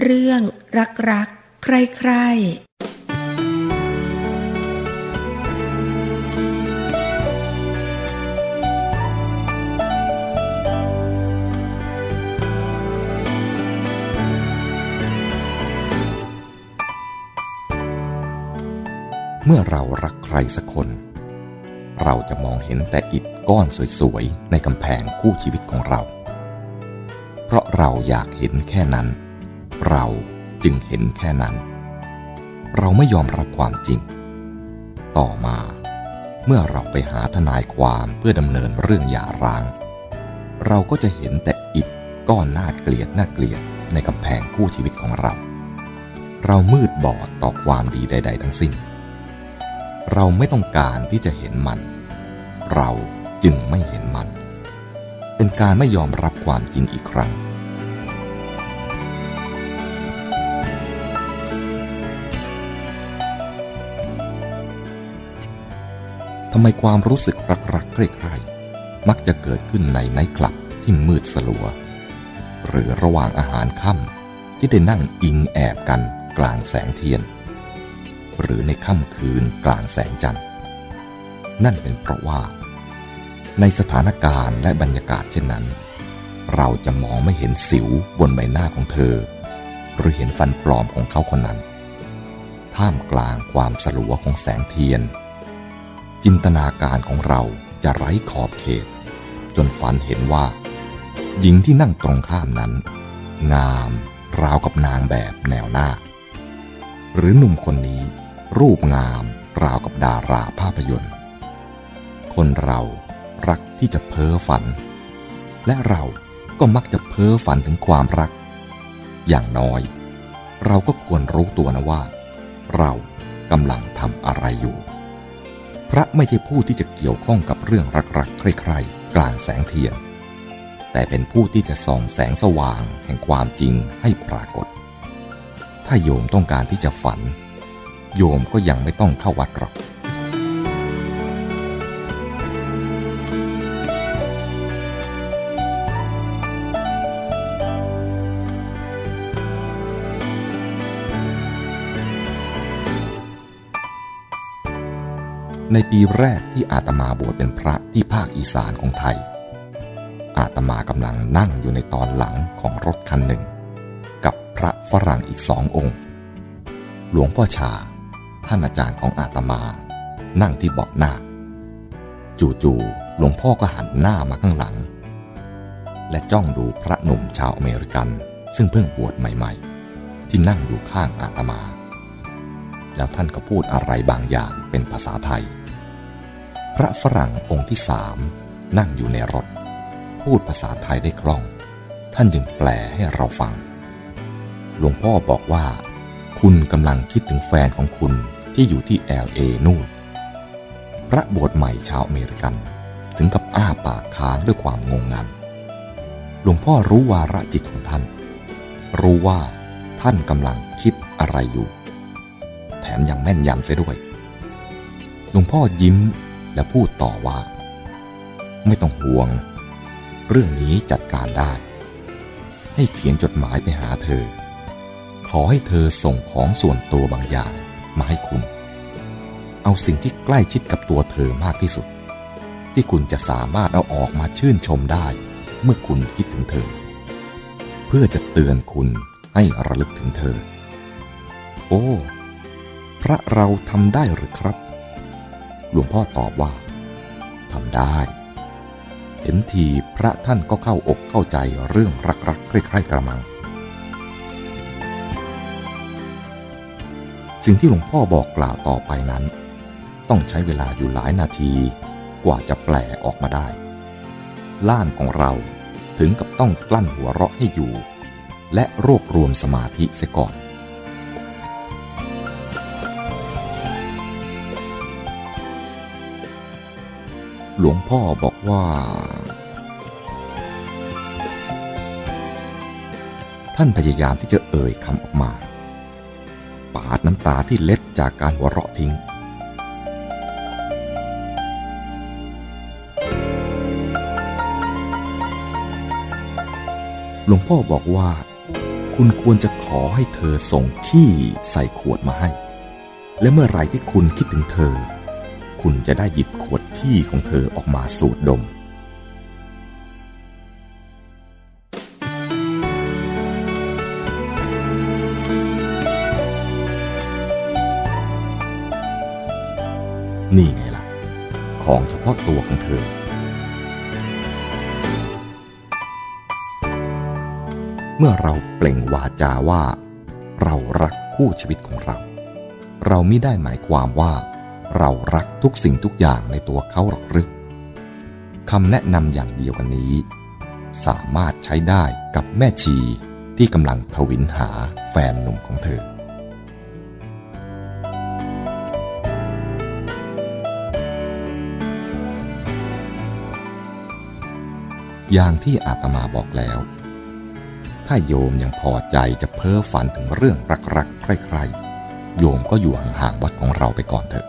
เรื่อง รักรักใครใครเมื่อเรารักใครสักคน เราจะมองเห็นแต่อิฐก้อนสวยๆ ในกำแพงคู่ชีวิตของเรา เพราะเราอยากเห็นแค่นั้น เราจึงเห็นแค่นั้น เราไม่ยอมรับความจริง ต่อมา เมื่อเราไปหาทนายความเพื่อดำเนินเรื่องหย่าร้าง เราก็จะเห็นแต่อิฐก้อนน่าเกลียดน่าเกลียดในกำแพงคู่ชีวิตของเรา เรามืดบอดต่อความดีใด ๆ ทั้งสิ้น เราไม่ต้องการที่จะเห็นมัน เราจึงไม่เห็นมัน เป็นการไม่ยอมรับความจริงอีกครั้ง ทำไมความรู้สึกรักๆใกล้ๆมักจะเกิดขึ้นในไนท์คลับที่มืดสลัว หรือระหว่างอาหารค่ำที่ได้นั่งอิงแอบกันกลางแสงเทียน หรือในค่ำคืนกลางแสงจันทร์ นั่นเป็นเพราะว่า ในสถานการณ์และบรรยากาศเช่นนั้น เราจะมองไม่เห็นสิวบนใบหน้าของเธอ หรือเห็นฟันปลอมของเขาคนนั้น ท่ามกลางความสลัวของแสงเทียน จินตนาการของเราจะไร้ขอบเขต จนฝันเห็นว่า หญิงที่นั่งตรงข้ามนั้น งามราวกับนางแบบแนวหน้า หรือหนุ่มคนนี้รูปงามราวกับดาราภาพยนตร์ คนเรารักที่จะเพ้อฝัน และเราก็มักจะเพ้อฝันถึงความรัก อย่างน้อย เราก็ควรรู้ตัวนะว่า เรากำลังทำอะไรอยู่ พระไม่ใช่ผู้ที่จะเกี่ยวข้องกับเรื่องรักๆใครๆกลางแสงเทียน แต่เป็นผู้ที่จะส่องแสงสว่างแห่งความจริงให้ปรากฏ ถ้าโยมต้องการที่จะฝัน โยมก็ยังไม่ต้องเข้าวัดหรอก ในปีแรกที่อาตมาบวชเป็นพระที่ภาคอีสานของไทย อาตมากำลังนั่งอยู่ในตอนหลังของรถคันหนึ่ง กับพระฝรั่งอีกสององค์ หลวงพ่อชา ท่านอาจารย์ของอาตมา นั่งที่เบาะหน้า จู่ๆหลวงพ่อก็หันหน้ามาข้างหลัง และจ้องดูพระหนุ่มชาวอเมริกัน ซึ่งเพิ่งบวชใหม่ๆ ที่นั่งอยู่ข้างอาตมาแล้วท่านก็พูดอะไรบางอย่างเป็นภาษาไทย พระฝรั่งองค์ที่สามนั่งอยู่ในรถ พูดภาษาไทยได้คล่อง ท่านจึงแปลให้เราฟัง หลวงพ่อบอกว่า คุณกำลังคิดถึงแฟนของคุณที่อยู่ที่ LA นู่น พระบวชใหม่ชาวอเมริกัน ถึงกับอ้าปากค้างด้วยความงงงัน หลวงพ่อรู้วาระจิตของท่าน รู้ว่าท่านกำลังคิดอะไรอยู่ แถมยังแม่นยำเสียด้วย หลวงพ่อยิ้ม และพูดต่อว่า ไม่ต้องห่วง เรื่องนี้จัดการได้ ให้เขียนจดหมายไปหาเธอ ขอให้เธอส่งของส่วนตัวบางอย่างมาให้คุณ เอาสิ่งที่ใกล้ชิดกับตัวเธอมากที่สุด ที่คุณจะสามารถเอาออกมาชื่นชมได้ เมื่อคุณคิดถึงเธอ เพื่อจะเตือนคุณให้ระลึกถึงเธอ โอ้ พระเราทำได้หรือครับ หลวงพ่อตอบว่าทำได้ เห็นทีพระท่านก็เข้าอกเข้าใจเรื่องรักๆใคร่ๆกระมัง สิ่งที่หลวงพ่อบอกกล่าวต่อไปนั้น ต้องใช้เวลาอยู่หลายนาทีกว่าจะแปลออกมาได้ล้านของเราถึงกับต้องกลั้นหัวเราะให้อยู่ และรวบรวมสมาธิเสียก่อน หลวงพ่อบอกว่า ท่านพยายามที่จะเอ่ยคำออกมา ปาดน้ำตาที่เล็ดจากการหัวเราะทิ้ง หลวงพ่อบอกว่า คุณควรจะขอให้เธอส่งขี้ใส่ขวดมาให้ และเมื่อไรที่คุณคิดถึงเธอ คุณจะได้หยิบขวดขี้ของเธอออกมาสูดดม นี่ไงล่ะ ของเฉพาะตัวของเธอ เมื่อเราเปล่งวาจาว่า เรารักคู่ชีวิตของเรา เราไม่ได้หมายความว่า เรารักทุกสิ่งทุกอย่างในตัวเขาหรอกหรือคำแนะนำอย่างเดียวกันนี้ สามารถใช้ได้กับแม่ชีที่กำลังทวินหาแฟนหนุ่มของเธออย่างที่อาตมาบอกแล้ว ถ้าโยมยังพอใจจะเพ้อฝันถึงเรื่องรักๆใครๆ โยมก็อยู่ห่างๆวัดของเราไปก่อนเถอะ